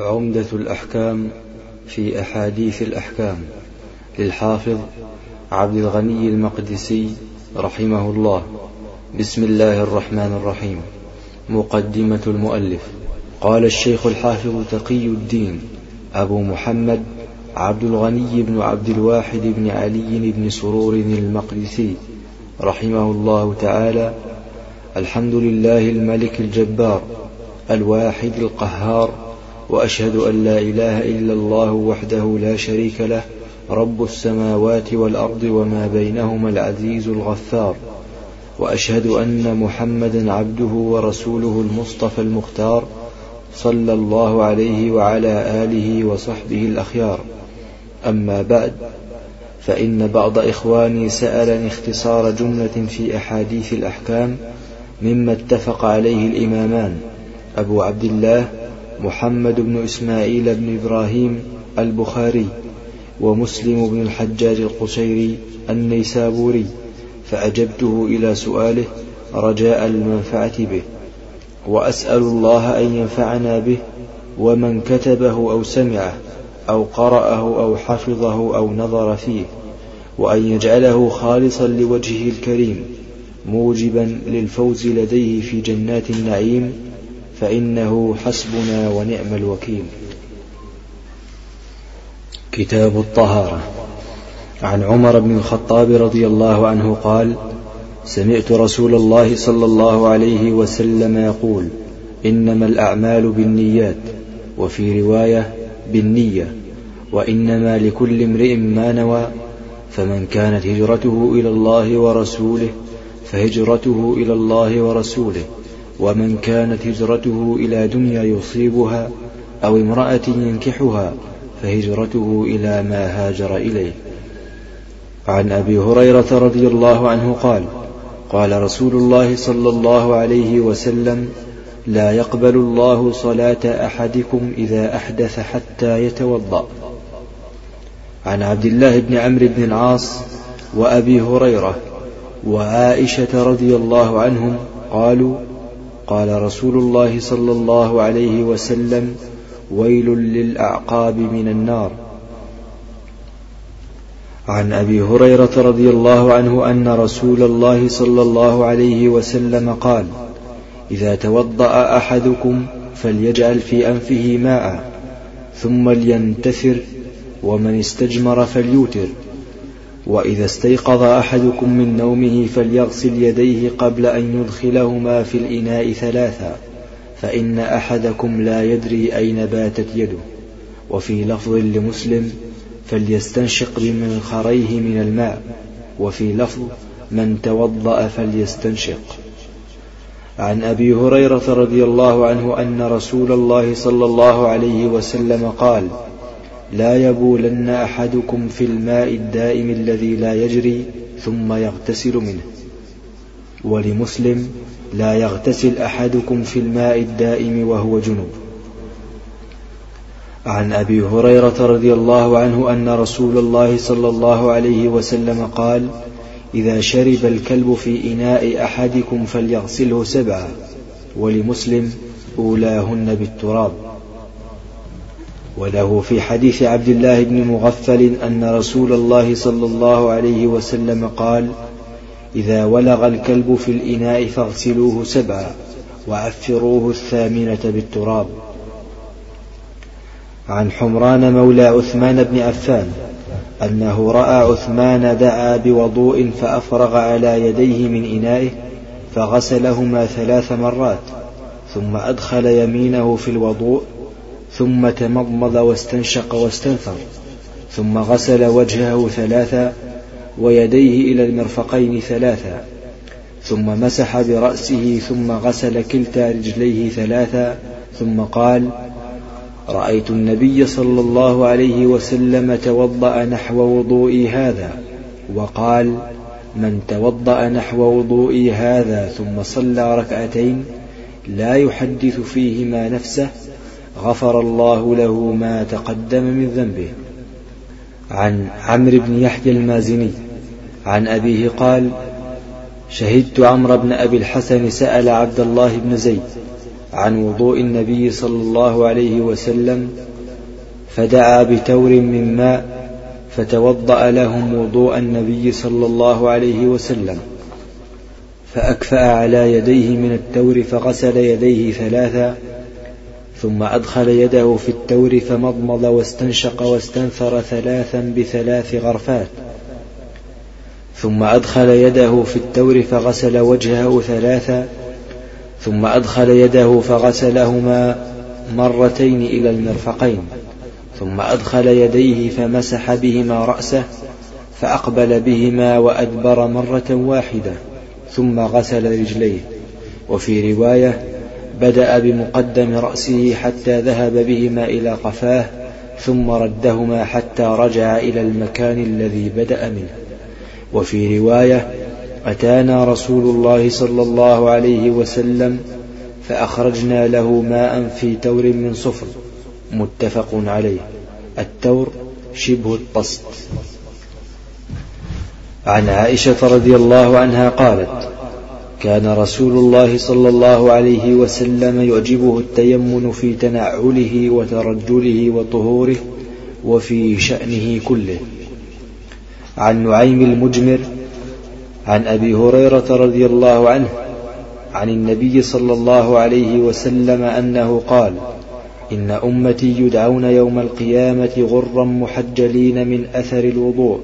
عمدة الأحكام في أحاديث الأحكام للحافظ عبد الغني المقدسي رحمه الله. بسم الله الرحمن الرحيم. مقدمة المؤلف. قال الشيخ الحافظ تقي الدين أبو محمد عبد الغني بن عبد الواحد بن علي بن سرور المقدسي رحمه الله تعالى. الحمد لله الملك الجبار الواحد القهار وأشهد أن لا إله إلا الله وحده لا شريك له رب السماوات والأرض وما بينهما العزيز الغفار. وأشهد أن محمدا عبده ورسوله المصطفى المختار صلى الله عليه وعلى آله وصحبه الأخيار. أما بعد فإن بعض إخواني سألني اختصار جملة في أحاديث الأحكام مما اتفق عليه الإمامان أبو عبد الله محمد بن إسماعيل بن إبراهيم البخاري ومسلم بن الحجاج القشيري النيسابوري فأجبته إلى سؤاله رجاء المنفعة به وأسأل الله أن ينفعنا به ومن كتبه أو سمعه أو قرأه أو حفظه أو نظر فيه وأن يجعله خالصا لوجهه الكريم موجبا للفوز لديه في جنات النعيم فإنه حسبنا ونعم الوكيل. كتاب الطهارة. عن عمر بن الخطاب رضي الله عنه قال سمعت رسول الله صلى الله عليه وسلم يقول إنما الأعمال بالنيات وفي رواية بالنية وإنما لكل امرئ ما نوى فمن كانت هجرته إلى الله ورسوله فهجرته إلى الله ورسوله. ومن كانت هجرته إلى دنيا يصيبها أو امرأة ينكحها فهجرته إلى ما هاجر إليه. عن أبي هريرة رضي الله عنه قال قال رسول الله صلى الله عليه وسلم لا يقبل الله صلاة أحدكم إذا أحدث حتى يتوضأ. عن عبد الله بن عمرو بن العاص وأبي هريرة وعائشة رضي الله عنهم قالوا قال رسول الله صلى الله عليه وسلم ويل للأعقاب من النار. عن أبي هريرة رضي الله عنه أن رسول الله صلى الله عليه وسلم قال إذا توضأ أحدكم فليجعل في أنفه ماء ثم لينتثر ومن استجمر فليوتر. وإذا استيقظ أحدكم من نومه فليغسل يديه قبل أن يدخلهما في الإناء ثلاثا فإن أحدكم لا يدري أين باتت يده. وفي لفظ لمسلم فليستنشق بمنخريه من الماء. وفي لفظ من توضأ فليستنشق. عن أبي هريرة رضي الله عنه أن رسول الله صلى الله عليه وسلم قال لا يبولن أحدكم في الماء الدائم الذي لا يجري ثم يغتسل منه. ولمسلم لا يغتسل أحدكم في الماء الدائم وهو جنوب. عن أبي هريرة رضي الله عنه أن رسول الله صلى الله عليه وسلم قال إذا شرب الكلب في إناء أحدكم فليغسله سبعا ولمسلم أولاهن بالتراب. وله في حديث عبد الله بن مغفل أن رسول الله صلى الله عليه وسلم قال إذا ولغ الكلب في الإناء فاغسلوه سبعا وعفروه الثامنة بالتراب. عن حمران مولى عثمان بن عفان أنه رأى عثمان دعا بوضوء فأفرغ على يديه من إنائه فغسلهما ثلاث مرات ثم أدخل يمينه في الوضوء ثم تمضمض واستنشق واستنثر ثم غسل وجهه ثلاثا ويديه إلى المرفقين ثلاثا ثم مسح برأسه ثم غسل كلتا رجليه ثلاثا ثم قال رأيت النبي صلى الله عليه وسلم توضأ نحو وضوئي هذا وقال من توضأ نحو وضوئي هذا ثم صلى ركعتين لا يحدث فيهما نفسه غفر الله له ما تقدم من ذنبه. عن عمرو بن يحيى المازني عن أبيه قال شهدت عمرو بن أبي الحسن سأل عبد الله بن زيد عن وضوء النبي صلى الله عليه وسلم فدعا بتور من ماء فتوضأ لهم وضوء النبي صلى الله عليه وسلم فأكفأ على يديه من التور فغسل يديه ثلاثا ثم أدخل يده في التور فمضمض واستنشق واستنثر ثلاثا بثلاث غرفات. ثم أدخل يده في التور فغسل وجهه ثلاثا. ثم أدخل يده فغسلهما مرتين إلى المرفقين. ثم أدخل يديه فمسح بهما رأسه فأقبل بهما وأدبر مرة واحدة. ثم غسل رجليه. وفي رواية بدأ بمقدم رأسه حتى ذهب بهما إلى قفاه ثم ردهما حتى رجع إلى المكان الذي بدأ منه. وفي رواية أتانا رسول الله صلى الله عليه وسلم فأخرجنا له ماء في تور من صفر متفق عليه. التور شبه الطست. عن عائشة رضي الله عنها قالت كان رسول الله صلى الله عليه وسلم يعجبه التيمن في تنعله وترجله وطهوره وفي شأنه كله. عن نعيم المجمر عن أبي هريرة رضي الله عنه عن النبي صلى الله عليه وسلم أنه قال إن أمتي يدعون يوم القيامة غرا محجلين من أثر الوضوء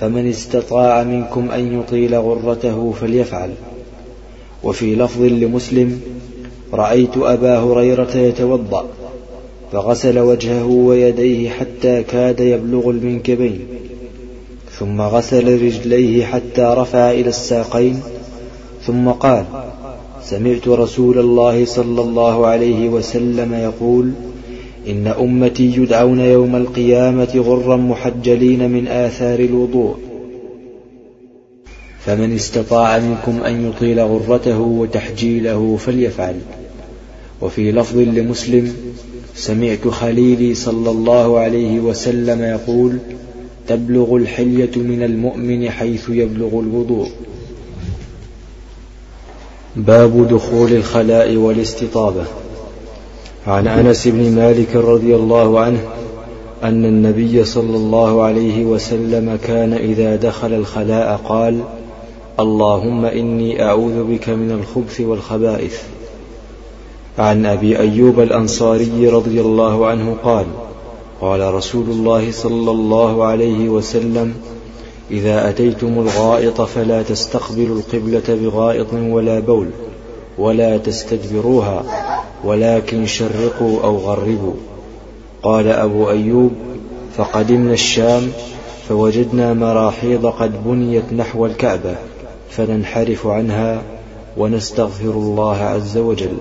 فمن استطاع منكم أن يطيل غرته فليفعل. وفي لفظ لمسلم رأيت أبا هريرة يتوضأ فغسل وجهه ويديه حتى كاد يبلغ المنكبين ثم غسل رجليه حتى رفع إلى الساقين ثم قال سمعت رسول الله صلى الله عليه وسلم يقول إن أمتي يدعون يوم القيامة غرا محجلين من آثار الوضوء. فمن استطاع منكم أن يطيل غرته وتحجيله فليفعل. وفي لفظ لمسلم سمعت خليلي صلى الله عليه وسلم يقول تبلغ الحلية من المؤمن حيث يبلغ الوضوء. باب دخول الخلاء والاستطابة. عن أنس بن مالك رضي الله عنه أن النبي صلى الله عليه وسلم كان إذا دخل الخلاء قال اللهم إني أعوذ بك من الخبث والخبائث. عن أبي أيوب الأنصاري رضي الله عنه قال قال رسول الله صلى الله عليه وسلم إذا أتيتم الغائط فلا تستقبلوا القبلة بغائط ولا بول ولا تستدبروها ولكن شرقوا أو غربوا. قال أبو أيوب فقدمنا الشام فوجدنا مراحيض قد بنيت نحو الكعبة. فننحرف عنها ونستغفر الله عز وجل.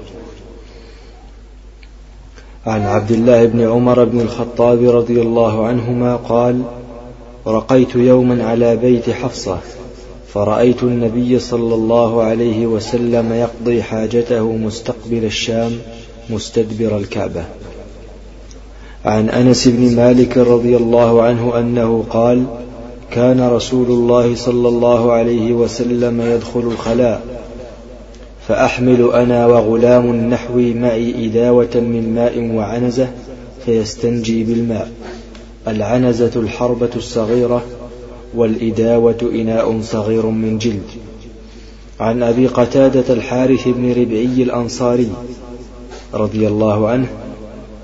عن عبد الله بن عمر بن الخطاب رضي الله عنهما قال رقيت يوما على بيت حفصة فرأيت النبي صلى الله عليه وسلم يقضي حاجته مستقبل الشام مستدبر الكعبة. عن أنس بن مالك رضي الله عنه أنه قال كان رسول الله صلى الله عليه وسلم يدخل الخلاء فأحمل أنا وغلام نحوي معي إداوة من ماء وعنزة فيستنجي بالماء. العنزة الحربة الصغيرة والإداوة إناء صغير من جلد. عن أبي قتادة الحارث بن ربعي الأنصاري رضي الله عنه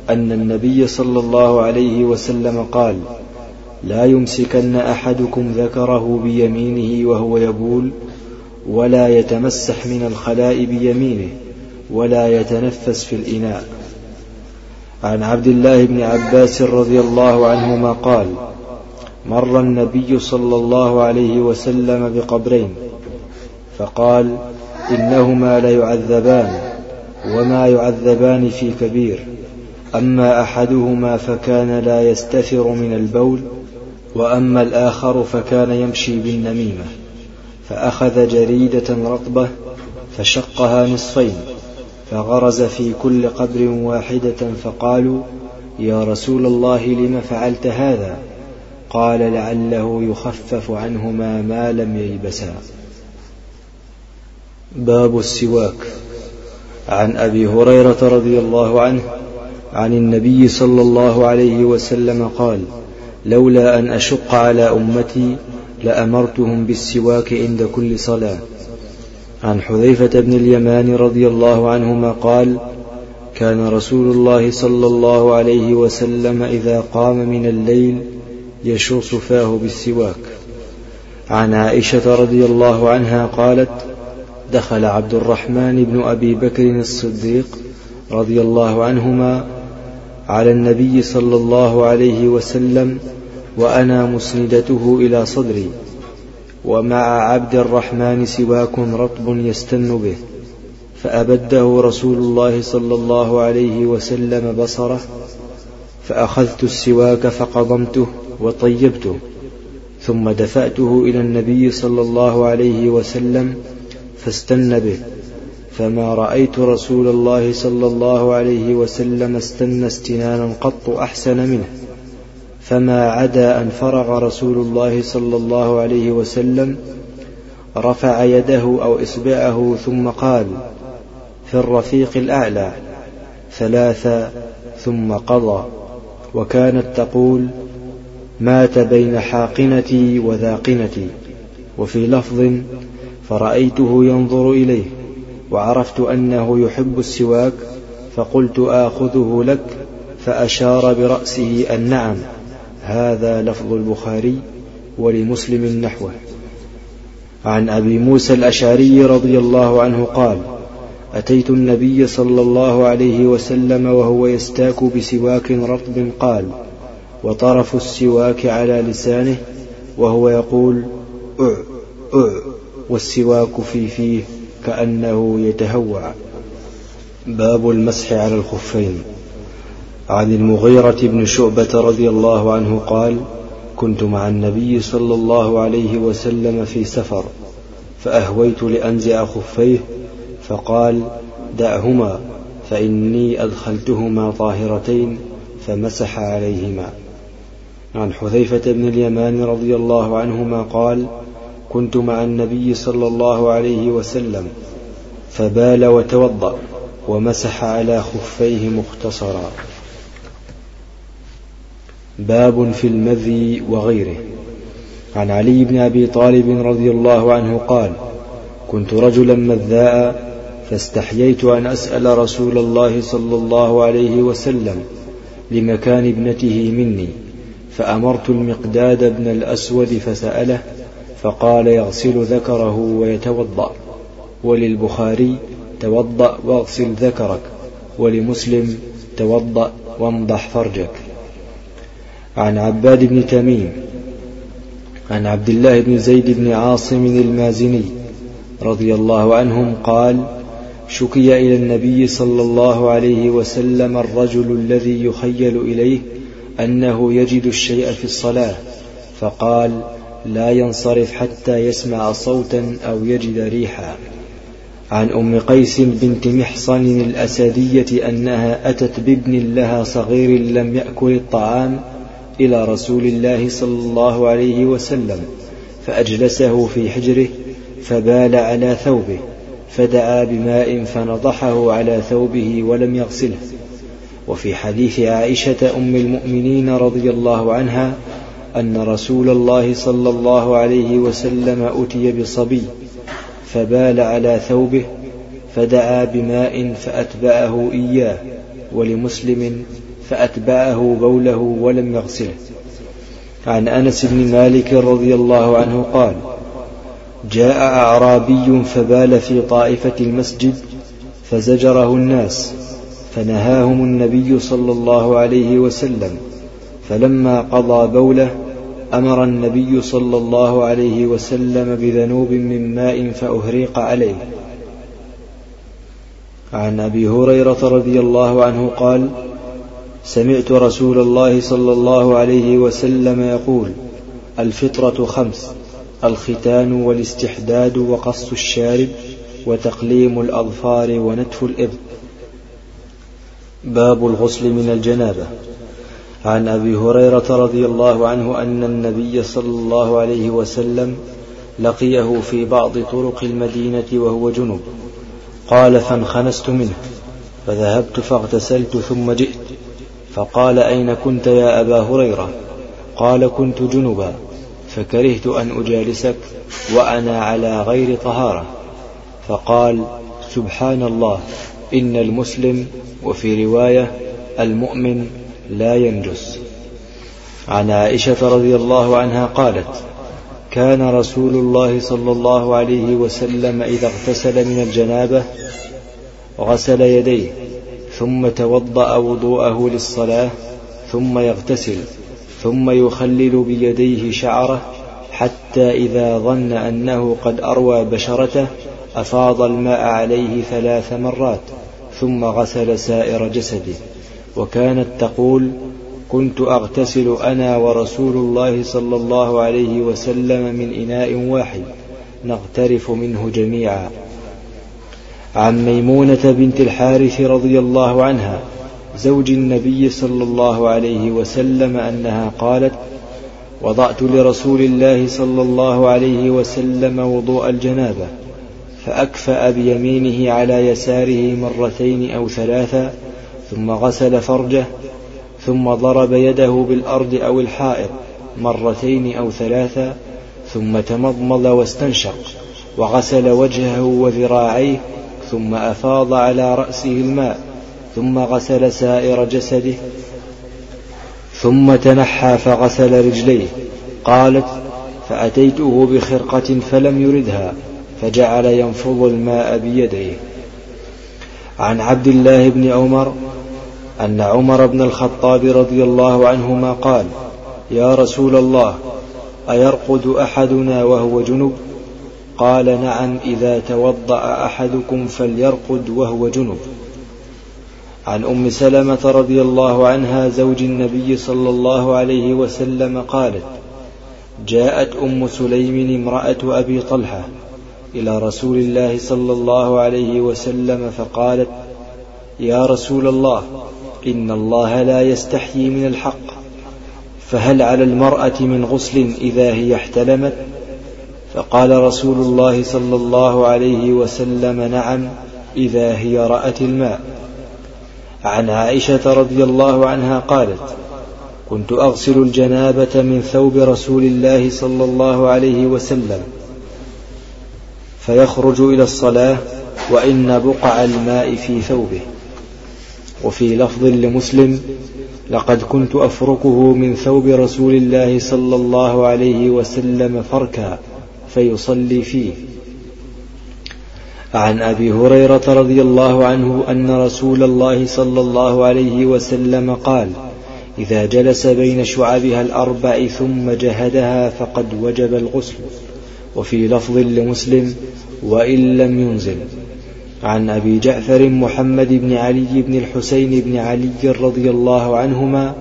أن النبي صلى الله عليه وسلم قال لا يمسكن أحدكم ذكره بيمينه وهو يبول ولا يتمسح من الخلاء بيمينه ولا يتنفس في الإناء. عن عبد الله بن عباس رضي الله عنهما قال مر النبي صلى الله عليه وسلم بقبرين فقال إنهما ليعذبان وما يعذبان في كبير أما أحدهما فكان لا يستثر من البول وأما الآخر فكان يمشي بالنميمة فأخذ جريدة رطبة فشقها نصفين فغرز في كل قبر واحدة فقالوا يا رسول الله لم فعلت هذا؟ قال لعله يخفف عنهما ما لم ييبسا باب السواك عن أبي هريرة رضي الله عنه عن النبي صلى الله عليه وسلم قال لولا أن أشق على أمتي لأمرتهم بالسواك عند كل صلاة. عن حذيفة بن اليمان رضي الله عنهما قال كان رسول الله صلى الله عليه وسلم إذا قام من الليل يشرص فاه بالسواك. عن عائشة رضي الله عنها قالت دخل عبد الرحمن بن أبي بكر الصديق رضي الله عنهما على النبي صلى الله عليه وسلم وأنا مسندته إلى صدري. ومع عبد الرحمن سواك رطب يستن به. فأبده رسول الله صلى الله عليه وسلم بصره. فأخذت السواك فقضمته وطيبته. ثم دفعته إلى النبي صلى الله عليه وسلم فاستن به. فما رأيت رسول الله صلى الله عليه وسلم استن استنانا قط أحسن منه فما عدا أن فرغ رسول الله صلى الله عليه وسلم رفع يده أو إصبعه ثم قال في الرفيق الأعلى ثلاثا ثم قضى وكانت تقول مات بين حاقنتي وذاقنتي وفي لفظ فرأيته ينظر إليه وعرفت أنه يحب السواك فقلت آخذه لك فأشار برأسه النعم هذا لفظ البخاري ولمسلم نحوه. عن أبي موسى الأشعري رضي الله عنه قال أتيت النبي صلى الله عليه وسلم وهو يستاك بسواك رطب قال وطرف السواك على لسانه وهو يقول أع أع والسواك في فيه. كأنه يتهوع باب المسح على الخفين. عن المغيرة بن شعبة رضي الله عنه قال كنت مع النبي صلى الله عليه وسلم في سفر فأهويت لأنزع خفيه فقال دعهما فإني أدخلتهما طاهرتين فمسح عليهما. عن حذيفة بن اليمان رضي الله عنهما قال كنت مع النبي صلى الله عليه وسلم فبال وتوضأ ومسح على خفيه مختصرا. باب في المذي وغيره. عن علي بن أبي طالب رضي الله عنه قال كنت رجلا مذاء فاستحييت أن أسأل رسول الله صلى الله عليه وسلم لمكان ابنته مني فأمرت المقداد بن الأسود فسأله فقال يغسل ذكره ويتوضأ. وللبخاري توضأ واغسل ذكرك. ولمسلم توضأ وامضح فرجك. عن عباد بن تميم. عن عبد الله بن زيد بن عاصم المازني رضي الله عنهم قال شكي إلى النبي صلى الله عليه وسلم الرجل الذي يخيل إليه أنه يجد الشيء في الصلاة فقال لا ينصرف حتى يسمع صوتا أو يجد ريحا. عن أم قيس بنت محصن الأسدية أنها أتت بابن لها صغير لم يأكل الطعام إلى رسول الله صلى الله عليه وسلم فأجلسه في حجره فبال على ثوبه فدعا بماء فنضحه على ثوبه ولم يغسله. وفي حديث عائشة أم المؤمنين رضي الله عنها أن رسول الله صلى الله عليه وسلم أتي بصبي فبال على ثوبه فدعا بماء فأتبعه إياه ولمسلم فأتبعه بوله ولم يغسله. عن أنس بن مالك رضي الله عنه قال جاء أعرابي فبال في طائفة المسجد فزجره الناس فنهاهم النبي صلى الله عليه وسلم فلما قضى بوله أمر النبي صلى الله عليه وسلم بذنوب من ماء فأهريق عليه. عن أبي هريرة رضي الله عنه قال سمعت رسول الله صلى الله عليه وسلم يقول الفطرة خمس الختان والاستحداد وقص الشارب وتقليم الأظفار ونتف الإبط باب الغسل من الجنابة. عن أبي هريرة رضي الله عنه أن النبي صلى الله عليه وسلم لقيه في بعض طرق المدينة وهو جنب قال فانخنست منه فذهبت فاغتسلت ثم جئت. فقال أين كنت يا أبا هريرة؟ قال كنت جنبا فكرهت أن أجالسك وأنا على غير طهارة. فقال سبحان الله إن المسلم وفي رواية المؤمن لا ينجس. عن عائشة رضي الله عنها قالت كان رسول الله صلى الله عليه وسلم إذا اغتسل من الجنابة غسل يديه ثم توضأ وضوءه للصلاة ثم يغتسل ثم يخلل بيديه شعره حتى إذا ظن أنه قد أروى بشرته أفاض الماء عليه ثلاث مرات ثم غسل سائر جسده. وكانت تقول كنت أغتسل أنا ورسول الله صلى الله عليه وسلم من إناء واحد نغترف منه جميعا. عن ميمونة بنت الحارث رضي الله عنها زوج النبي صلى الله عليه وسلم أنها قالت وضعت لرسول الله صلى الله عليه وسلم وضوء الجنابة فأكفأ بيمينه على يساره مرتين أو ثلاثا ثم غسل فرجه ثم ضرب يده بالأرض أو الحائط مرتين أو ثلاثا ثم تمضمض واستنشق وغسل وجهه وذراعيه ثم أفاض على رأسه الماء ثم غسل سائر جسده ثم تنحى فغسل رجليه. قالت فأتيته بخرقة فلم يردها فجعل ينفض الماء بيديه. عن عبد الله بن عمر أن عمر بن الخطاب رضي الله عنهما قال يا رسول الله أيرقد أحدنا وهو جنب؟ قال نعم إذا توضأ أحدكم فليرقد وهو جنب. عن أم سلمة رضي الله عنها زوج النبي صلى الله عليه وسلم قالت جاءت أم سليم امرأة أبي طلحة إلى رسول الله صلى الله عليه وسلم فقالت يا رسول الله إن الله لا يستحيي من الحق. فهل على المرأة من غسل إذا هي احتلمت؟ فقال رسول الله صلى الله عليه وسلم نعم إذا هي رأت الماء. عن عائشة رضي الله عنها قالت كنت أغسل الجنابة من ثوب رسول الله صلى الله عليه وسلم فيخرج إلى الصلاة وإن بقع الماء في ثوبه. وفي لفظ لمسلم لقد كنت أفركه من ثوب رسول الله صلى الله عليه وسلم فركا فيصلي فيه. عن أبي هريرة رضي الله عنه أن رسول الله صلى الله عليه وسلم قال إذا جلس بين شعبها الأربع ثم جهدها فقد وجب الغسل وفي لفظ لمسلم وإن لم ينزل عن أبي جعفر محمد بن علي بن الحسين بن علي رضي الله عنهما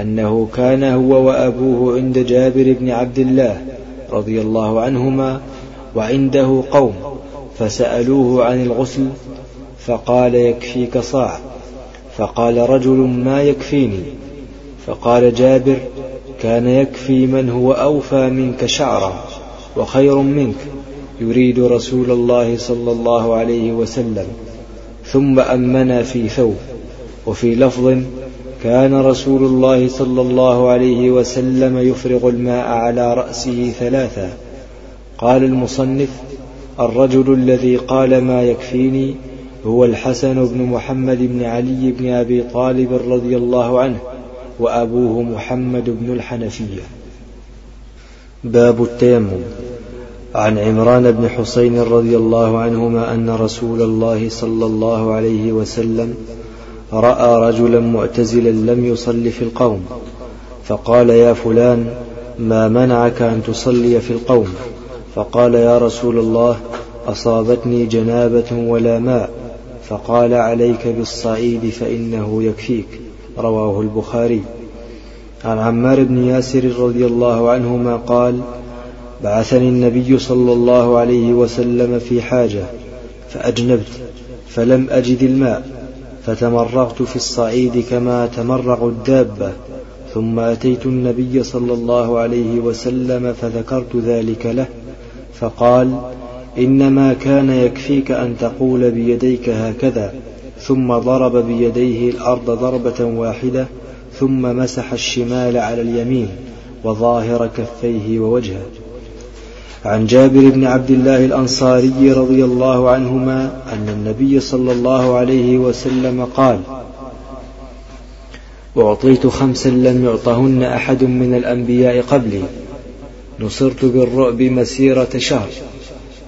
أنه كان هو وأبوه عند جابر بن عبد الله رضي الله عنهما وعنده قوم فسألوه عن الغسل فقال يكفيك صاع فقال رجل ما يكفيني فقال جابر كان يكفي من هو أوفى منك شعرا وخير منك يريد رسول الله صلى الله عليه وسلم ثم أمنا في ثوب. وفي لفظ كان رسول الله صلى الله عليه وسلم يفرغ الماء على رأسه ثلاثا. قال المصنف الرجل الذي قال ما يكفيني هو الحسن بن محمد بن علي بن أبي طالب رضي الله عنه وأبوه محمد بن الحنفية. باب التيمم. عن عمران بن حسين رضي الله عنهما أن رسول الله صلى الله عليه وسلم رأى رجلا معتزلا لم يصل في القوم فقال يا فلان ما منعك أن تصلي في القوم؟ فقال يا رسول الله أصابتني جنابة ولا ماء فقال عليك بالصعيد فإنه يكفيك رواه البخاري. عن عمار بن ياسر رضي الله عنهما قال بعثني النبي صلى الله عليه وسلم في حاجة فأجنبت فلم أجد الماء فتمرغت في الصعيد كما تمرغ الدابة. ثم أتيت النبي صلى الله عليه وسلم فذكرت ذلك له فقال إنما كان يكفيك أن تقول بيديك هكذا. ثم ضرب بيديه الأرض ضربة واحدة ثم مسح الشمال على اليمين وظاهر كفيه ووجهه. عن جابر بن عبد الله الأنصاري رضي الله عنهما أن النبي صلى الله عليه وسلم قال أعطيت خمسا لم يعطهن أحد من الأنبياء قبلي نصرت بالرعب مسيرة شهر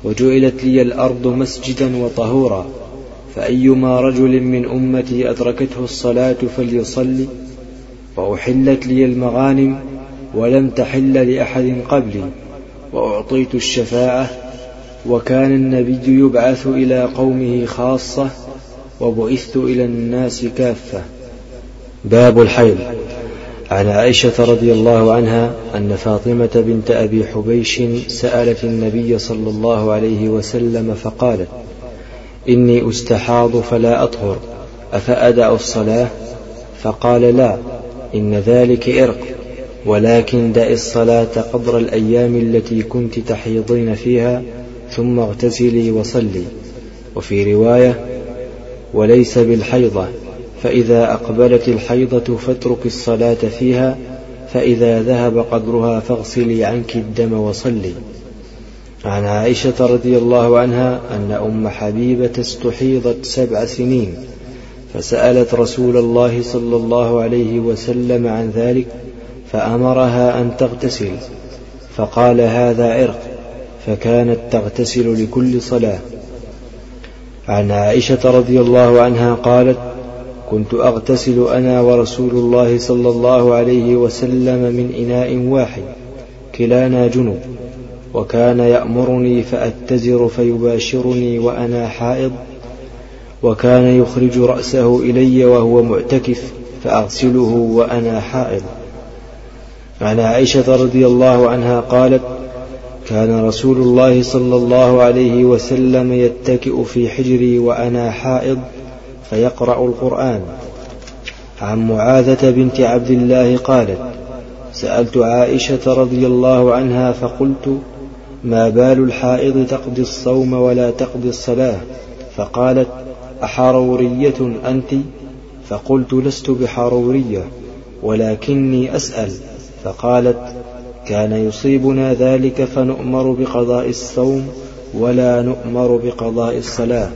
وجعلت لي الأرض مسجدا وطهورا فأيما رجل من أمتي أدركته الصلاة فليصلي وأحلت لي المغانم ولم تحل لأحد قبلي. وأعطيت الشفاعة وكان النبي يبعث إلى قومه خاصة وبعثت إلى الناس كافة. باب الحيض. عن عائشة رضي الله عنها أن فاطمة بنت أبي حبيش سألت النبي صلى الله عليه وسلم فقالت إني أستحاض فلا أطهر أفأدع الصلاة؟ فقال لا إن ذلك إرق. ولكن دع الصلاة قدر الأيام التي كنت تحيضين فيها ثم اغتسلي وصلي. وفي رواية وليس بالحيضة فإذا أقبلت الحيضة فاترك الصلاة فيها فإذا ذهب قدرها فاغسلي عنك الدم وصلي. عن عائشة رضي الله عنها أن أم حبيبة استحيضت سبع سنين فسألت رسول الله صلى الله عليه وسلم عن ذلك فأمرها أن تغتسل فقال هذا عرق فكانت تغتسل لكل صلاة. عن عائشة رضي الله عنها قالت كنت أغتسل أنا ورسول الله صلى الله عليه وسلم من إناء واحد كلانا جنب وكان يأمرني فأتزر فيباشرني وأنا حائض وكان يخرج رأسه إلي وهو معتكف فأغسله وأنا حائض. عن عائشة رضي الله عنها قالت كان رسول الله صلى الله عليه وسلم يتكئ في حجري وأنا حائض فيقرأ القرآن. عن معاذة بنت عبد الله قالت سألت عائشة رضي الله عنها فقلت ما بال الحائض تقضي الصوم ولا تقضي الصلاة؟ فقالت أحرورية أنت؟ فقلت لست بحرورية ولكني أسأل. فقالت كان يصيبنا ذلك فنؤمر بقضاء الصوم ولا نؤمر بقضاء الصلاة.